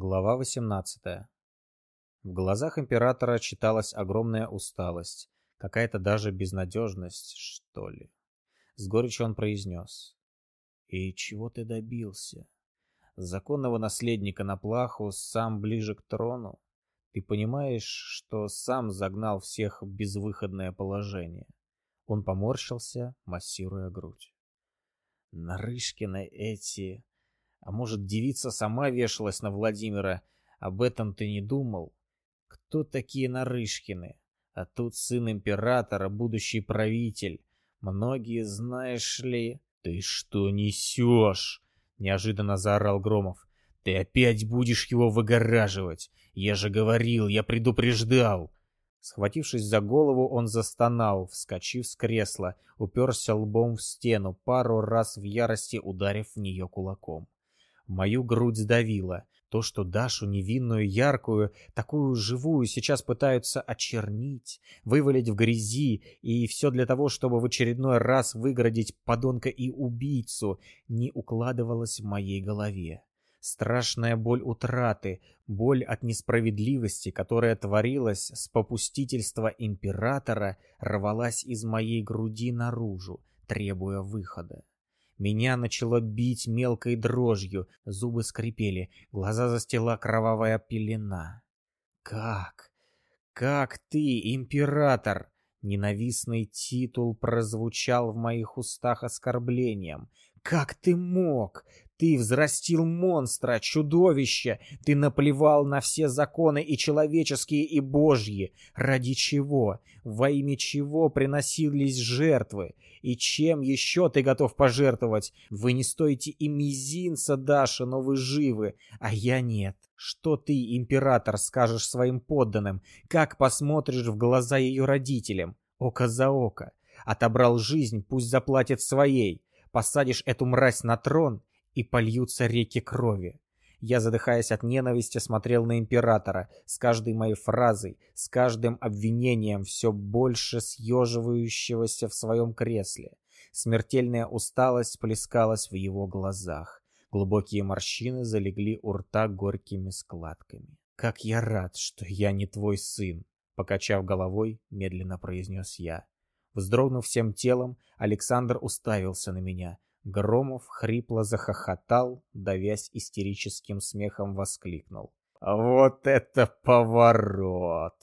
Глава 18. В глазах императора читалась огромная усталость, какая-то даже безнадежность, что ли. С горечью он произнес. «И чего ты добился? Законного наследника на плаху сам ближе к трону? Ты понимаешь, что сам загнал всех в безвыходное положение?» Он поморщился, массируя грудь. «Нарышкины эти а может, девица сама вешалась на Владимира? Об этом ты не думал? Кто такие Нарышкины? А тут сын императора, будущий правитель. Многие, знаешь ли... Ты что несешь? Неожиданно заорал Громов. Ты опять будешь его выгораживать. Я же говорил, я предупреждал. Схватившись за голову, он застонал, вскочив с кресла, уперся лбом в стену, пару раз в ярости ударив в нее кулаком. Мою грудь сдавило. То, что Дашу невинную, яркую, такую живую сейчас пытаются очернить, вывалить в грязи, и все для того, чтобы в очередной раз выгородить подонка и убийцу, не укладывалось в моей голове. Страшная боль утраты, боль от несправедливости, которая творилась с попустительства императора, рвалась из моей груди наружу, требуя выхода. Меня начало бить мелкой дрожью, зубы скрипели, глаза застила кровавая пелена. «Как? Как ты, император?» Ненавистный титул прозвучал в моих устах оскорблением. «Как ты мог? Ты взрастил монстра, чудовище. Ты наплевал на все законы и человеческие, и божьи. Ради чего? Во имя чего приносились жертвы? И чем еще ты готов пожертвовать? Вы не стоите и мизинца, Даша, но вы живы, а я нет. Что ты, император, скажешь своим подданным? Как посмотришь в глаза ее родителям? Око за око. Отобрал жизнь, пусть заплатит своей. Посадишь эту мразь на трон, и польются реки крови. Я, задыхаясь от ненависти, смотрел на императора, с каждой моей фразой, с каждым обвинением все больше съеживающегося в своем кресле. Смертельная усталость плескалась в его глазах. Глубокие морщины залегли у рта горькими складками. «Как я рад, что я не твой сын!» Покачав головой, медленно произнес я. Вздрогнув всем телом, Александр уставился на меня, Громов хрипло захохотал, давясь истерическим смехом воскликнул. «Вот это поворот!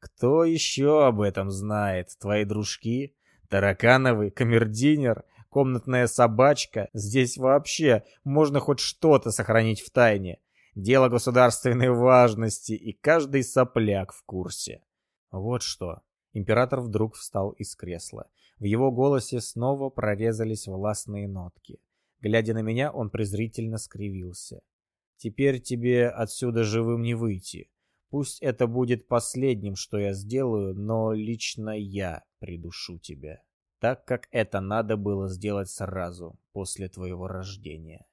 Кто еще об этом знает? Твои дружки? Таракановый, камердинер, комнатная собачка? Здесь вообще можно хоть что-то сохранить в тайне. Дело государственной важности, и каждый сопляк в курсе. Вот что. Император вдруг встал из кресла. В его голосе снова прорезались властные нотки. Глядя на меня, он презрительно скривился. «Теперь тебе отсюда живым не выйти. Пусть это будет последним, что я сделаю, но лично я придушу тебя. Так как это надо было сделать сразу, после твоего рождения».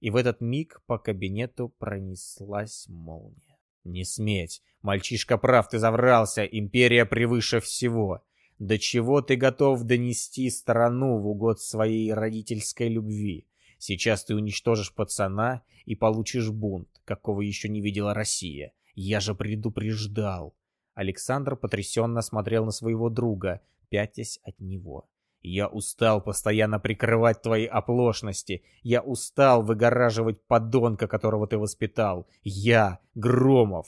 И в этот миг по кабинету пронеслась молния. Не сметь. Мальчишка прав, ты заврался. Империя превыше всего. До чего ты готов донести страну в угод своей родительской любви? Сейчас ты уничтожишь пацана и получишь бунт, какого еще не видела Россия. Я же предупреждал. Александр потрясенно смотрел на своего друга, пятясь от него. Я устал постоянно прикрывать твои оплошности. Я устал выгораживать подонка, которого ты воспитал. Я, Громов.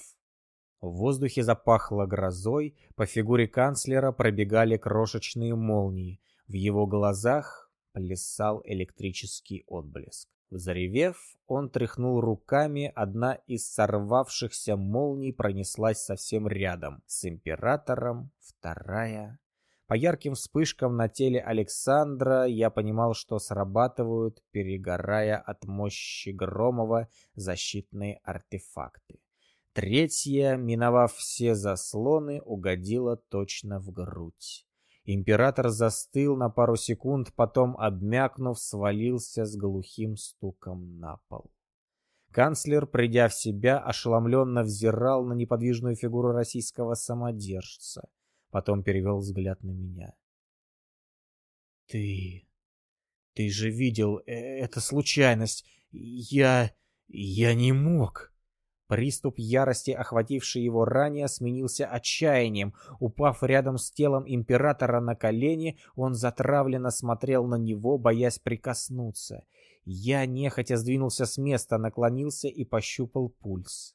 В воздухе запахло грозой, по фигуре канцлера пробегали крошечные молнии. В его глазах плясал электрический отблеск. Заревев, он тряхнул руками, одна из сорвавшихся молний пронеслась совсем рядом с императором, вторая по ярким вспышкам на теле Александра я понимал, что срабатывают, перегорая от мощи Громова, защитные артефакты. Третья, миновав все заслоны, угодила точно в грудь. Император застыл на пару секунд, потом, обмякнув, свалился с глухим стуком на пол. Канцлер, придя в себя, ошеломленно взирал на неподвижную фигуру российского самодержца. Потом перевел взгляд на меня. «Ты... ты же видел, э, это случайность. Я... я не мог...» Приступ ярости, охвативший его ранее, сменился отчаянием. Упав рядом с телом императора на колени, он затравленно смотрел на него, боясь прикоснуться. Я нехотя сдвинулся с места, наклонился и пощупал пульс.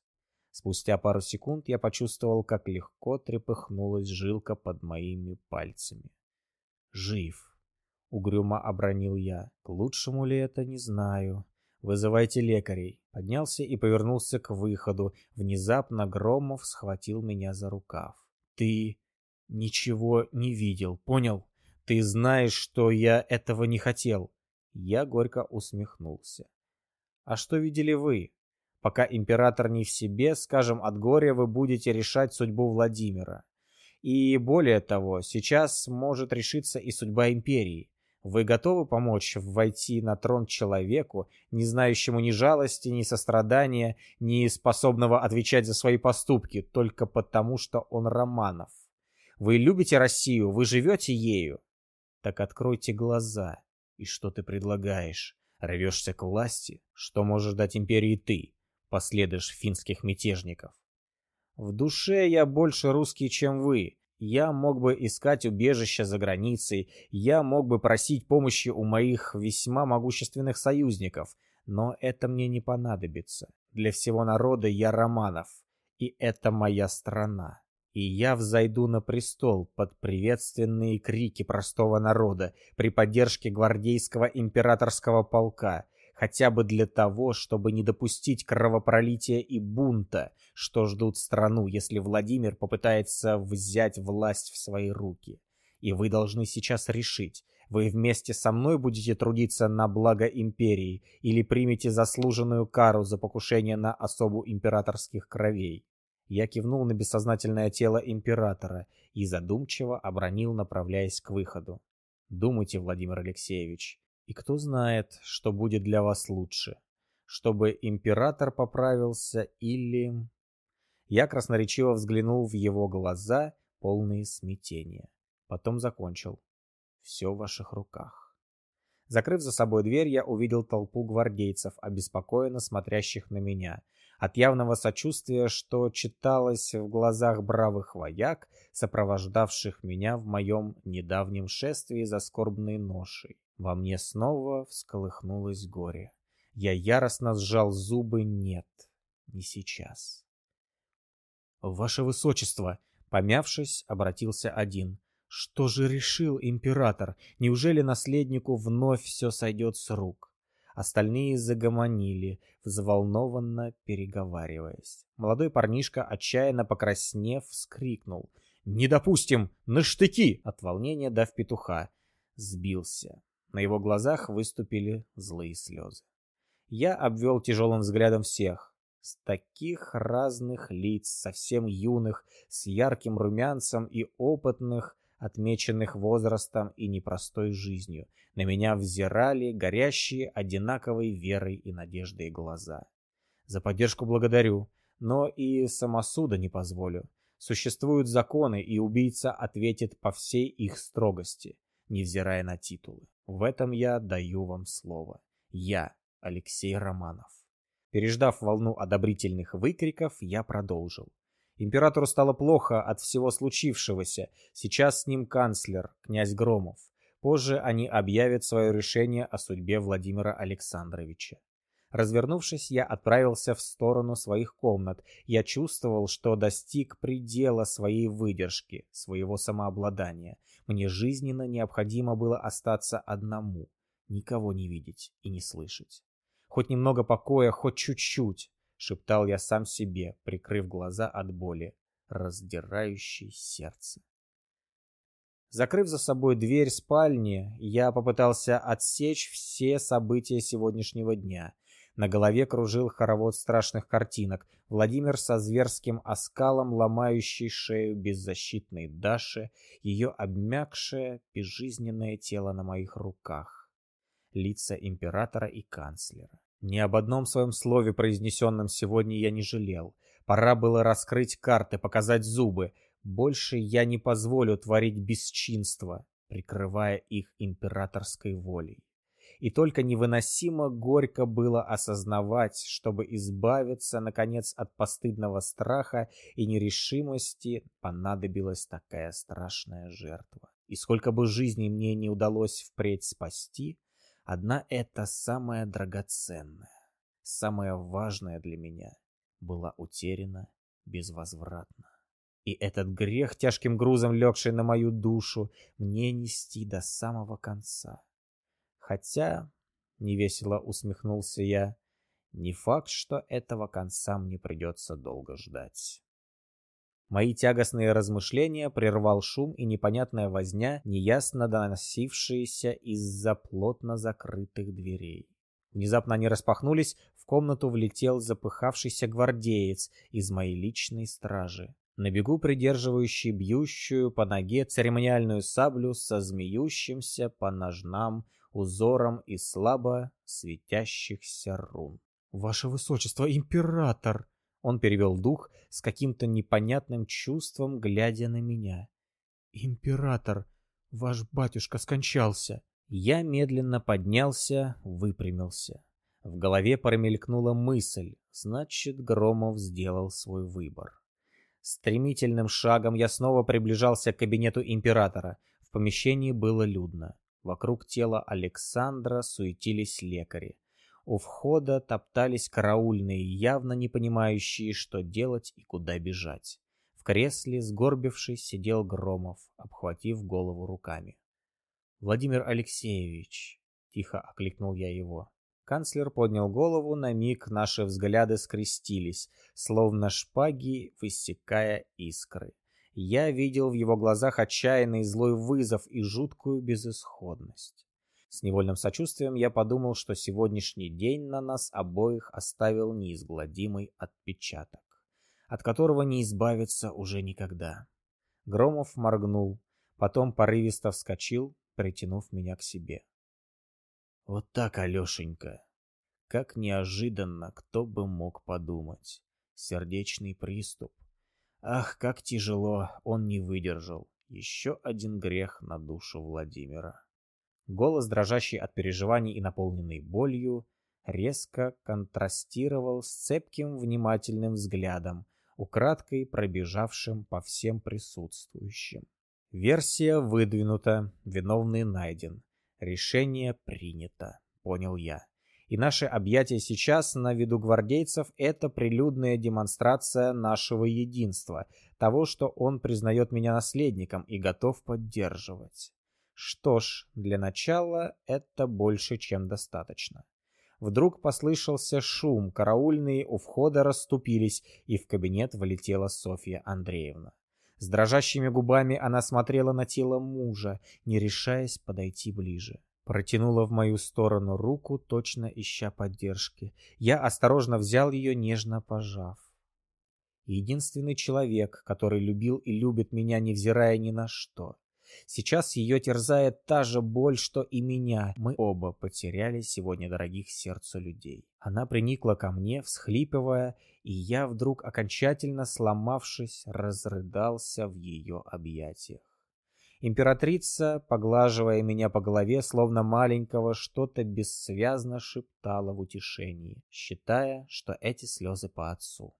Спустя пару секунд я почувствовал, как легко трепыхнулась жилка под моими пальцами. «Жив!» — угрюмо обронил я. «К лучшему ли это, не знаю. Вызывайте лекарей». Поднялся и повернулся к выходу. Внезапно Громов схватил меня за рукав. «Ты ничего не видел, понял? Ты знаешь, что я этого не хотел». Я горько усмехнулся. «А что видели вы?» Пока император не в себе, скажем, от горя вы будете решать судьбу Владимира. И более того, сейчас может решиться и судьба империи. Вы готовы помочь войти на трон человеку, не знающему ни жалости, ни сострадания, ни способного отвечать за свои поступки, только потому, что он Романов? Вы любите Россию, вы живете ею? Так откройте глаза. И что ты предлагаешь? Рвешься к власти? Что можешь дать империи ты? Последуешь финских мятежников. В душе я больше русский, чем вы. Я мог бы искать убежище за границей, я мог бы просить помощи у моих весьма могущественных союзников, но это мне не понадобится. Для всего народа я Романов, и это моя страна. И я взойду на престол под приветственные крики простого народа при поддержке гвардейского императорского полка, хотя бы для того, чтобы не допустить кровопролития и бунта, что ждут страну, если Владимир попытается взять власть в свои руки. И вы должны сейчас решить, вы вместе со мной будете трудиться на благо империи или примете заслуженную кару за покушение на особу императорских кровей. Я кивнул на бессознательное тело императора и задумчиво обронил, направляясь к выходу. Думайте, Владимир Алексеевич, и кто знает, что будет для вас лучше, чтобы император поправился или... Я красноречиво взглянул в его глаза, полные смятения. Потом закончил. Все в ваших руках. Закрыв за собой дверь, я увидел толпу гвардейцев, обеспокоенно смотрящих на меня. От явного сочувствия, что читалось в глазах бравых вояк, сопровождавших меня в моем недавнем шествии за скорбной ношей. Во мне снова всколыхнулось горе. Я яростно сжал зубы «нет, не сейчас». «Ваше Высочество!» Помявшись, обратился один. «Что же решил император? Неужели наследнику вновь все сойдет с рук?» Остальные загомонили, взволнованно переговариваясь. Молодой парнишка, отчаянно покраснев, вскрикнул. «Не допустим! На штыки!» От волнения дав петуха. Сбился. На его глазах выступили злые слезы. Я обвел тяжелым взглядом всех. С таких разных лиц, совсем юных, с ярким румянцем и опытных, отмеченных возрастом и непростой жизнью, на меня взирали горящие одинаковой верой и надеждой глаза. За поддержку благодарю, но и самосуда не позволю. Существуют законы, и убийца ответит по всей их строгости, невзирая на титулы. В этом я даю вам слово. Я, Алексей Романов. Переждав волну одобрительных выкриков, я продолжил. Императору стало плохо от всего случившегося. Сейчас с ним канцлер, князь Громов. Позже они объявят свое решение о судьбе Владимира Александровича. Развернувшись, я отправился в сторону своих комнат. Я чувствовал, что достиг предела своей выдержки, своего самообладания. Мне жизненно необходимо было остаться одному, никого не видеть и не слышать. Хоть немного покоя, хоть чуть-чуть, шептал я сам себе, прикрыв глаза от боли, раздирающей сердце. Закрыв за собой дверь спальни, я попытался отсечь все события сегодняшнего дня. На голове кружил хоровод страшных картинок. Владимир со зверским оскалом, ломающий шею беззащитной Даши, ее обмякшее, безжизненное тело на моих руках. Лица императора и канцлера. Ни об одном своем слове, произнесенном сегодня, я не жалел. Пора было раскрыть карты, показать зубы. Больше я не позволю творить бесчинство, прикрывая их императорской волей. и только невыносимо горько было осознавать, чтобы избавиться, наконец, от постыдного страха и нерешимости, понадобилась такая страшная жертва. И сколько бы жизней мне не удалось впредь спасти, одна эта самая драгоценная, самая важная для меня была утеряна безвозвратно. И этот грех, тяжким грузом легший на мою душу, мне нести до самого конца. Хотя, невесело усмехнулся я, не факт, что этого конца мне придется долго ждать. Мои тягостные размышления прервал шум и непонятная возня, неясно доносившиеся из-за плотно закрытых дверей. Внезапно они распахнулись, в комнату влетел запыхавшийся гвардеец из моей личной стражи на бегу придерживающий бьющую по ноге церемониальную саблю со змеющимся по ножнам узором из слабо светящихся рун. «Ваше Высочество, император!» Он перевел дух с каким-то непонятным чувством, глядя на меня. «Император, ваш батюшка скончался!» Я медленно поднялся, выпрямился. В голове промелькнула мысль, значит, Громов сделал свой выбор. Стремительным шагом я снова приближался к кабинету императора. В помещении было людно. Вокруг тела Александра суетились лекари. У входа топтались караульные, явно не понимающие, что делать и куда бежать. В кресле, сгорбившись, сидел Громов, обхватив голову руками. «Владимир Алексеевич», — тихо окликнул я его, Канцлер поднял голову, на миг наши взгляды скрестились, словно шпаги, высекая искры. Я видел в его глазах отчаянный злой вызов и жуткую безысходность. С невольным сочувствием я подумал, что сегодняшний день на нас обоих оставил неизгладимый отпечаток, от которого не избавиться уже никогда. Громов моргнул, потом порывисто вскочил, притянув меня к себе. Вот так, Алешенька. Как неожиданно, кто бы мог подумать. Сердечный приступ. Ах, как тяжело, он не выдержал. Еще один грех на душу Владимира. Голос, дрожащий от переживаний и наполненный болью, резко контрастировал с цепким внимательным взглядом, украдкой пробежавшим по всем присутствующим. Версия выдвинута, виновный найден. Решение принято, понял я. И наше объятие сейчас на виду гвардейцев – это прилюдная демонстрация нашего единства, того, что он признает меня наследником и готов поддерживать. Что ж, для начала это больше, чем достаточно. Вдруг послышался шум, караульные у входа расступились, и в кабинет влетела Софья Андреевна. С дрожащими губами она смотрела на тело мужа, не решаясь подойти ближе. Протянула в мою сторону руку, точно ища поддержки. Я осторожно взял ее, нежно пожав. Единственный человек, который любил и любит меня, невзирая ни на что. Сейчас ее терзает та же боль, что и меня. Мы оба потеряли сегодня дорогих сердцу людей. Она приникла ко мне, всхлипывая, и я вдруг, окончательно сломавшись, разрыдался в ее объятиях. Императрица, поглаживая меня по голове, словно маленького, что-то бессвязно шептала в утешении, считая, что эти слезы по отцу.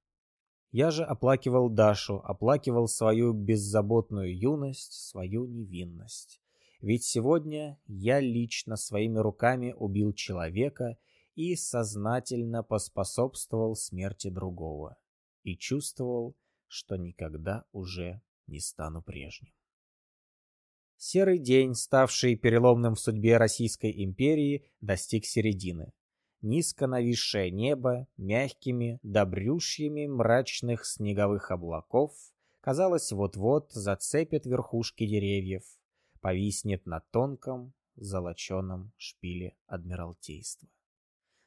Я же оплакивал Дашу, оплакивал свою беззаботную юность, свою невинность. Ведь сегодня я лично своими руками убил человека и сознательно поспособствовал смерти другого. И чувствовал, что никогда уже не стану прежним. Серый день, ставший переломным в судьбе Российской империи, достиг середины низко нависшее небо мягкими добрющими мрачных снеговых облаков, казалось, вот-вот зацепит верхушки деревьев, повиснет на тонком золоченом шпиле Адмиралтейства.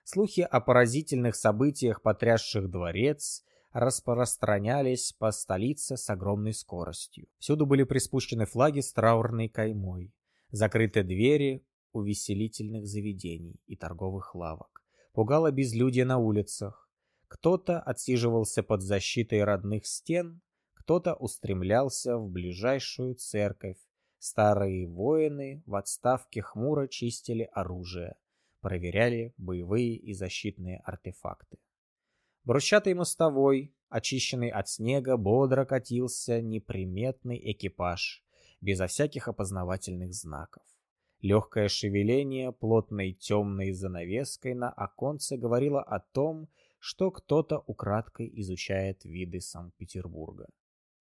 Слухи о поразительных событиях, потрясших дворец, распространялись по столице с огромной скоростью. Всюду были приспущены флаги с траурной каймой, закрыты двери увеселительных заведений и торговых лавок пугало безлюдье на улицах. Кто-то отсиживался под защитой родных стен, кто-то устремлялся в ближайшую церковь. Старые воины в отставке хмуро чистили оружие. проверяли боевые и защитные артефакты. Брусчатой мостовой, очищенный от снега, бодро катился неприметный экипаж, безо всяких опознавательных знаков. Легкое шевеление плотной темной занавеской на оконце говорило о том, что кто-то украдкой изучает виды Санкт-Петербурга.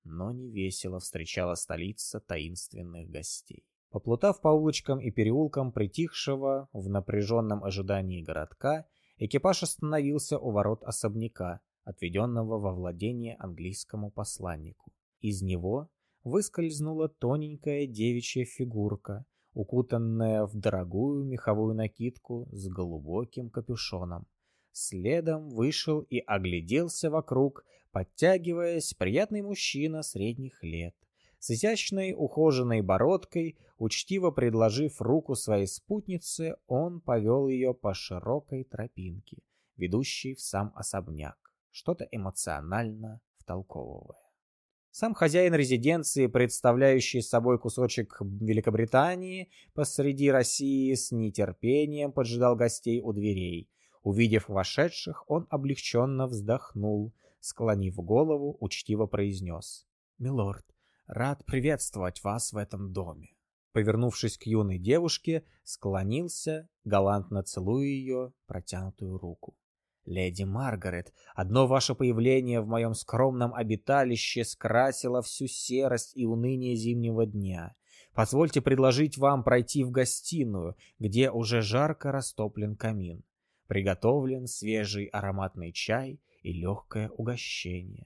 Но не весело встречала столица таинственных гостей. Поплутав по улочкам и переулкам притихшего в напряженном ожидании городка, экипаж остановился у ворот особняка, отведенного во владение английскому посланнику. Из него выскользнула тоненькая девичья фигурка, укутанная в дорогую меховую накидку с глубоким капюшоном. Следом вышел и огляделся вокруг, подтягиваясь приятный мужчина средних лет. С изящной ухоженной бородкой, учтиво предложив руку своей спутнице, он повел ее по широкой тропинке, ведущей в сам особняк, что-то эмоционально втолковывая. Сам хозяин резиденции, представляющий собой кусочек Великобритании посреди России, с нетерпением поджидал гостей у дверей. Увидев вошедших, он облегченно вздохнул, склонив голову, учтиво произнес. «Милорд, рад приветствовать вас в этом доме». Повернувшись к юной девушке, склонился, галантно целуя ее протянутую руку. «Леди Маргарет, одно ваше появление в моем скромном обиталище скрасило всю серость и уныние зимнего дня. Позвольте предложить вам пройти в гостиную, где уже жарко растоплен камин. Приготовлен свежий ароматный чай и легкое угощение.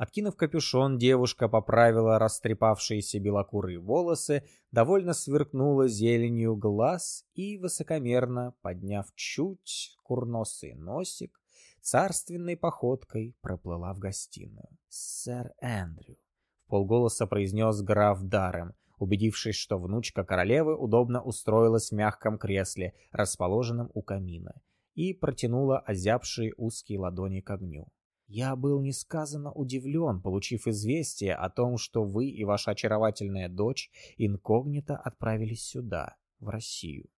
Откинув капюшон, девушка поправила растрепавшиеся белокурые волосы, довольно сверкнула зеленью глаз и, высокомерно подняв чуть курносый носик, царственной походкой проплыла в гостиную. «Сэр Эндрю», — в полголоса произнес граф Дарем, убедившись, что внучка королевы удобно устроилась в мягком кресле, расположенном у камина, и протянула озябшие узкие ладони к огню. Я был несказанно удивлен, получив известие о том, что вы и ваша очаровательная дочь инкогнито отправились сюда, в Россию.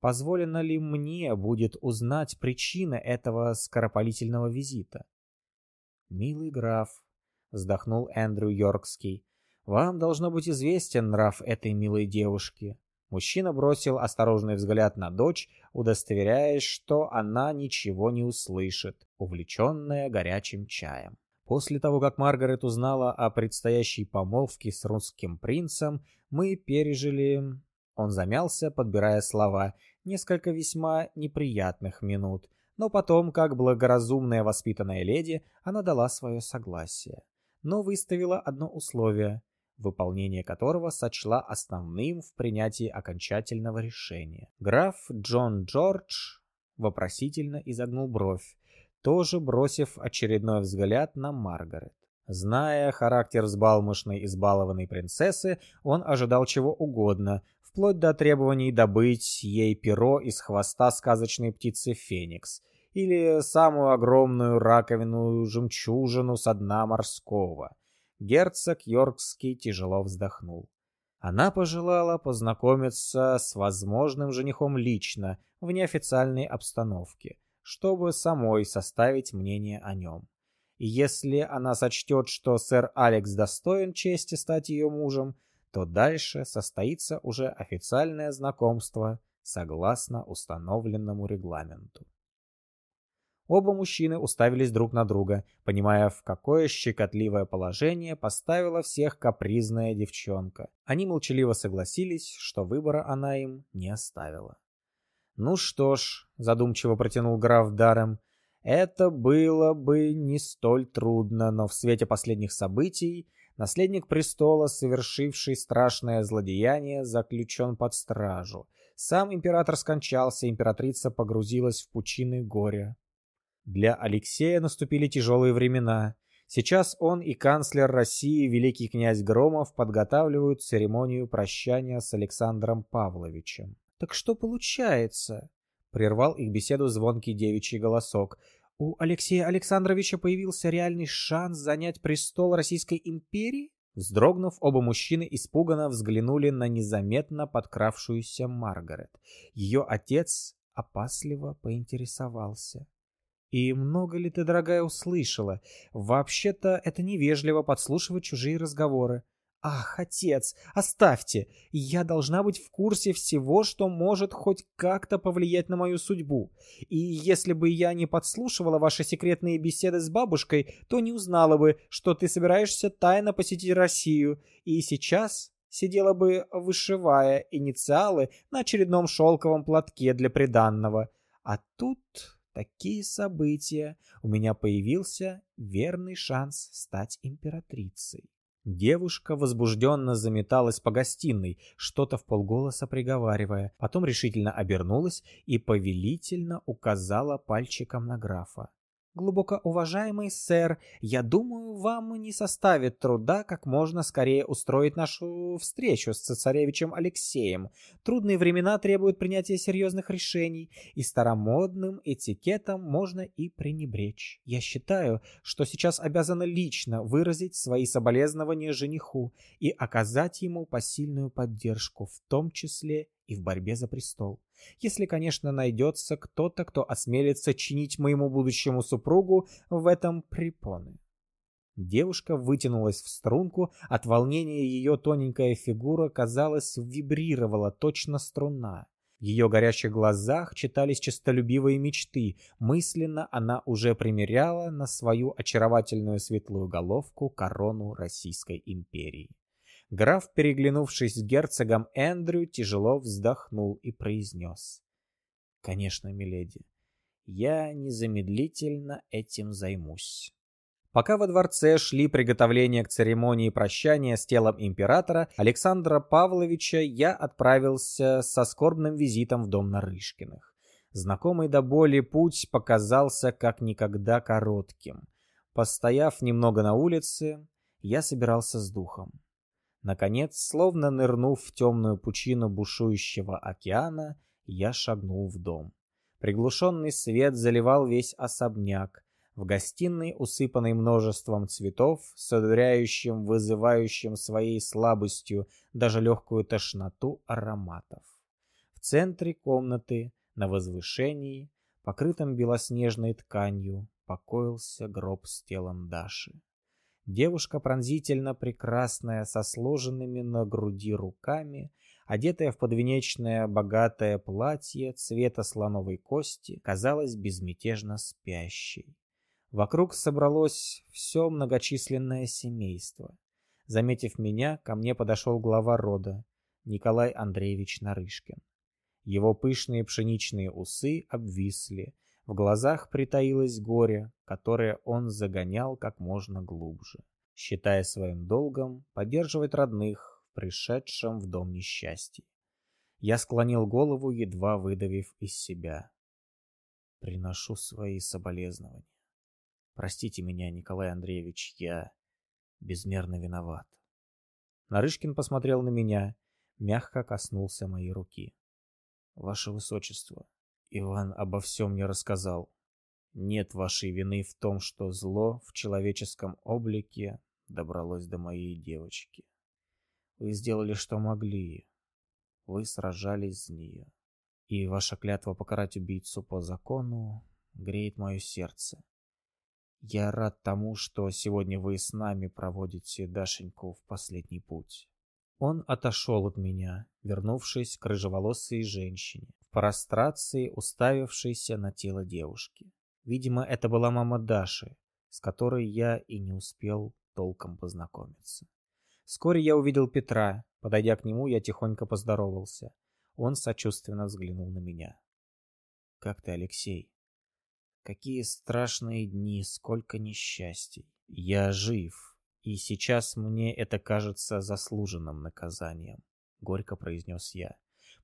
Позволено ли мне будет узнать причины этого скоропалительного визита? Милый граф, вздохнул Эндрю Йоркский, вам должно быть известен нрав этой милой девушки. Мужчина бросил осторожный взгляд на дочь, удостоверяясь, что она ничего не услышит, увлеченная горячим чаем. После того, как Маргарет узнала о предстоящей помолвке с русским принцем, мы пережили... Он замялся, подбирая слова, несколько весьма неприятных минут, но потом, как благоразумная воспитанная леди, она дала свое согласие. Но выставила одно условие — выполнение которого сочла основным в принятии окончательного решения. Граф Джон Джордж вопросительно изогнул бровь, тоже бросив очередной взгляд на Маргарет. Зная характер взбалмошной избалованной принцессы, он ожидал чего угодно, вплоть до требований добыть ей перо из хвоста сказочной птицы Феникс или самую огромную раковину жемчужину со дна морского — Герцог Йоркский тяжело вздохнул. Она пожелала познакомиться с возможным женихом лично, в неофициальной обстановке, чтобы самой составить мнение о нем. И если она сочтет, что сэр Алекс достоин чести стать ее мужем, то дальше состоится уже официальное знакомство согласно установленному регламенту. Оба мужчины уставились друг на друга, понимая, в какое щекотливое положение поставила всех капризная девчонка. Они молчаливо согласились, что выбора она им не оставила. «Ну что ж», — задумчиво протянул граф Дарем, — «это было бы не столь трудно, но в свете последних событий наследник престола, совершивший страшное злодеяние, заключен под стражу. Сам император скончался, императрица погрузилась в пучины горя. Для Алексея наступили тяжелые времена. Сейчас он и канцлер России, великий князь Громов, подготавливают церемонию прощания с Александром Павловичем. «Так что получается?» — прервал их беседу звонкий девичий голосок. «У Алексея Александровича появился реальный шанс занять престол Российской империи?» Вздрогнув, оба мужчины испуганно взглянули на незаметно подкравшуюся Маргарет. Ее отец опасливо поинтересовался. «И много ли ты, дорогая, услышала? Вообще-то это невежливо подслушивать чужие разговоры. Ах, отец, оставьте! Я должна быть в курсе всего, что может хоть как-то повлиять на мою судьбу. И если бы я не подслушивала ваши секретные беседы с бабушкой, то не узнала бы, что ты собираешься тайно посетить Россию. И сейчас сидела бы, вышивая инициалы на очередном шелковом платке для приданного. А тут такие события. У меня появился верный шанс стать императрицей. Девушка возбужденно заметалась по гостиной, что-то в полголоса приговаривая, потом решительно обернулась и повелительно указала пальчиком на графа. Глубоко уважаемый сэр, я думаю, вам не составит труда как можно скорее устроить нашу встречу с цесаревичем Алексеем. Трудные времена требуют принятия серьезных решений, и старомодным этикетом можно и пренебречь. Я считаю, что сейчас обязана лично выразить свои соболезнования жениху и оказать ему посильную поддержку, в том числе и в борьбе за престол. Если, конечно, найдется кто-то, кто осмелится чинить моему будущему супругу в этом препоны. Девушка вытянулась в струнку, от волнения ее тоненькая фигура, казалось, вибрировала точно струна. В ее горящих глазах читались честолюбивые мечты. Мысленно она уже примеряла на свою очаровательную светлую головку корону Российской империи. Граф, переглянувшись с герцогом Эндрю, тяжело вздохнул и произнес. «Конечно, миледи, я незамедлительно этим займусь». Пока во дворце шли приготовления к церемонии прощания с телом императора Александра Павловича, я отправился со скорбным визитом в дом Нарышкиных. Знакомый до боли путь показался как никогда коротким. Постояв немного на улице, я собирался с духом. Наконец, словно нырнув в темную пучину бушующего океана, я шагнул в дом. Приглушенный свет заливал весь особняк. В гостиной, усыпанной множеством цветов, с одуряющим, вызывающим своей слабостью даже легкую тошноту ароматов. В центре комнаты, на возвышении, покрытом белоснежной тканью, покоился гроб с телом Даши. Девушка пронзительно прекрасная, со сложенными на груди руками, одетая в подвенечное богатое платье цвета слоновой кости, казалась безмятежно спящей. Вокруг собралось все многочисленное семейство. Заметив меня, ко мне подошел глава рода, Николай Андреевич Нарышкин. Его пышные пшеничные усы обвисли, в глазах притаилось горе, которое он загонял как можно глубже, считая своим долгом поддерживать родных в пришедшем в дом несчастье. Я склонил голову, едва выдавив из себя. Приношу свои соболезнования. Простите меня, Николай Андреевич, я безмерно виноват. Нарышкин посмотрел на меня, мягко коснулся моей руки. Ваше Высочество, Иван обо всем мне рассказал. Нет вашей вины в том, что зло в человеческом облике добралось до моей девочки. Вы сделали, что могли. Вы сражались с ней. И ваша клятва покарать убийцу по закону греет мое сердце. Я рад тому, что сегодня вы с нами проводите Дашеньку в последний путь. Он отошел от меня, вернувшись к рыжеволосой женщине, прострации, уставившейся на тело девушки. Видимо, это была мама Даши, с которой я и не успел толком познакомиться. Вскоре я увидел Петра. Подойдя к нему, я тихонько поздоровался. Он сочувственно взглянул на меня. «Как ты, Алексей?» «Какие страшные дни, сколько несчастий! Я жив, и сейчас мне это кажется заслуженным наказанием», — горько произнес я.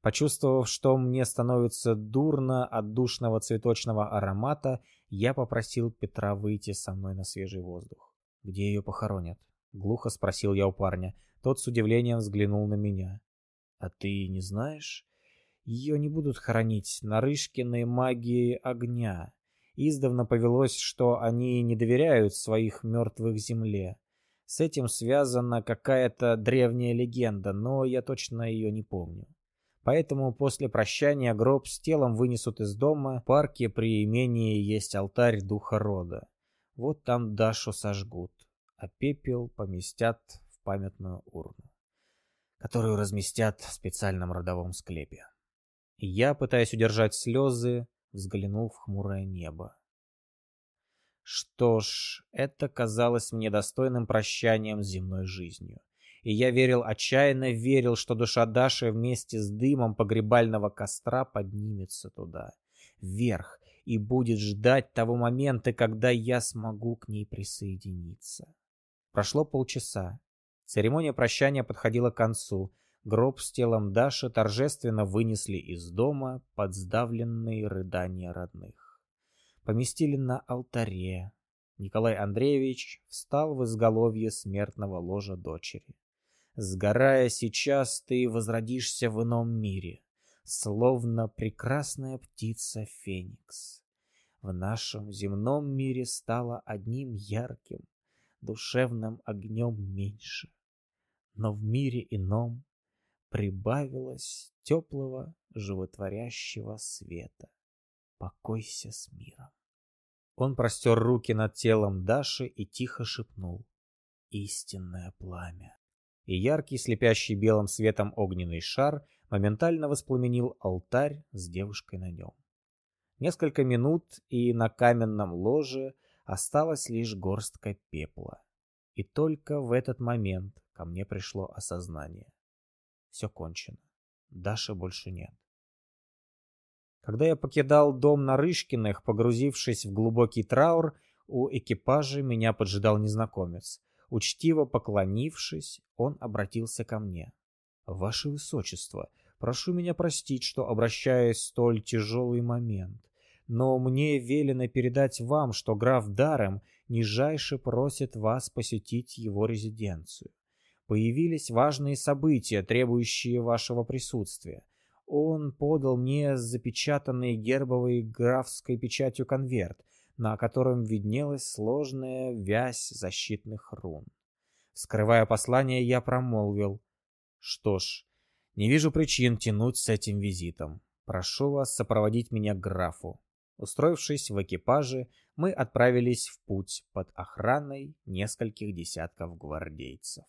Почувствовав, что мне становится дурно от душного цветочного аромата, я попросил Петра выйти со мной на свежий воздух. «Где ее похоронят?» — глухо спросил я у парня. Тот с удивлением взглянул на меня. «А ты не знаешь? Ее не будут хоронить на Рышкиной магии огня. Издавна повелось, что они не доверяют своих мертвых земле. С этим связана какая-то древняя легенда, но я точно ее не помню. Поэтому после прощания гроб с телом вынесут из дома. В парке при имении есть алтарь духа рода. Вот там Дашу сожгут, а пепел поместят в памятную урну, которую разместят в специальном родовом склепе. Я, пытаясь удержать слезы, взглянул в хмурое небо. Что ж, это казалось мне достойным прощанием с земной жизнью. И я верил, отчаянно верил, что душа Даши вместе с дымом погребального костра поднимется туда, вверх, и будет ждать того момента, когда я смогу к ней присоединиться. Прошло полчаса. Церемония прощания подходила к концу. Гроб с телом Даши торжественно вынесли из дома под сдавленные рыдания родных. Поместили на алтаре. Николай Андреевич встал в изголовье смертного ложа дочери. «Сгорая сейчас, ты возродишься в ином мире, словно прекрасная птица Феникс. В нашем земном мире стало одним ярким, душевным огнем меньше, но в мире ином прибавилось теплого животворящего света. Покойся с миром. Он простер руки над телом Даши и тихо шепнул. Истинное пламя. И яркий, слепящий белым светом огненный шар моментально воспламенил алтарь с девушкой на нем. Несколько минут, и на каменном ложе осталась лишь горстка пепла. И только в этот момент ко мне пришло осознание. Все кончено. Даши больше нет. Когда я покидал дом на Рышкиных, погрузившись в глубокий траур, у экипажа меня поджидал незнакомец. Учтиво поклонившись, он обратился ко мне. «Ваше Высочество, прошу меня простить, что обращаюсь в столь тяжелый момент, но мне велено передать вам, что граф Дарем нижайше просит вас посетить его резиденцию появились важные события, требующие вашего присутствия. Он подал мне запечатанный гербовой графской печатью конверт, на котором виднелась сложная вязь защитных рун. Скрывая послание, я промолвил. Что ж, не вижу причин тянуть с этим визитом. Прошу вас сопроводить меня к графу. Устроившись в экипаже, мы отправились в путь под охраной нескольких десятков гвардейцев.